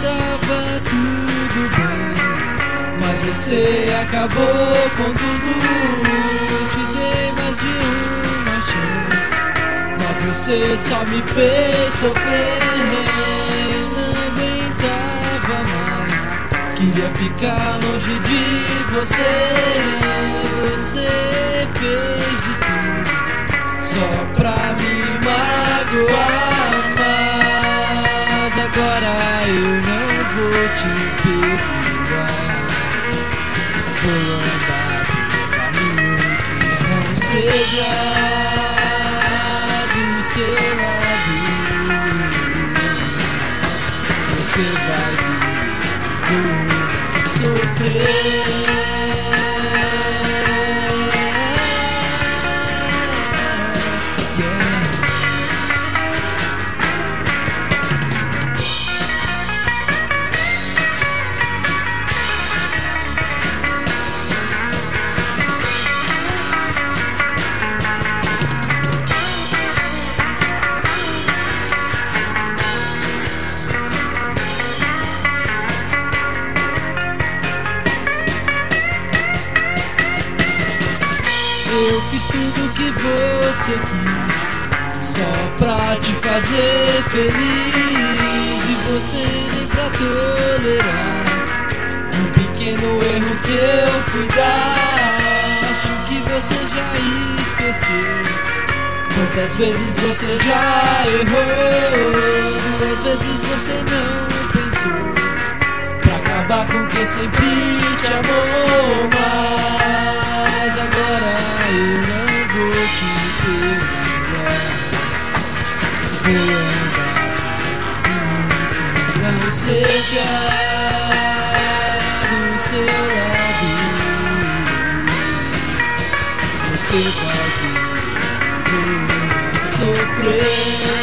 estava tudo bem. Mas você acabou com tudo. Te dei mais de uma chance. Mas você só me fez sofrer. Não aguentava mais. Queria ficar longe de você. Você fez de tudo só pra me magoar. Mas agora eu Você vai ver sofrer. Eu fiz tudo que você quis Só pra te fazer feliz. E você nem pra tolerar Um pequeno erro que eu fui dar. Acho que você já esqueceu Quantas vezes você já errou. Duas vezes você não pensou Pra acabar com quem sempre te amou seja do seu lado, você pode sofrer.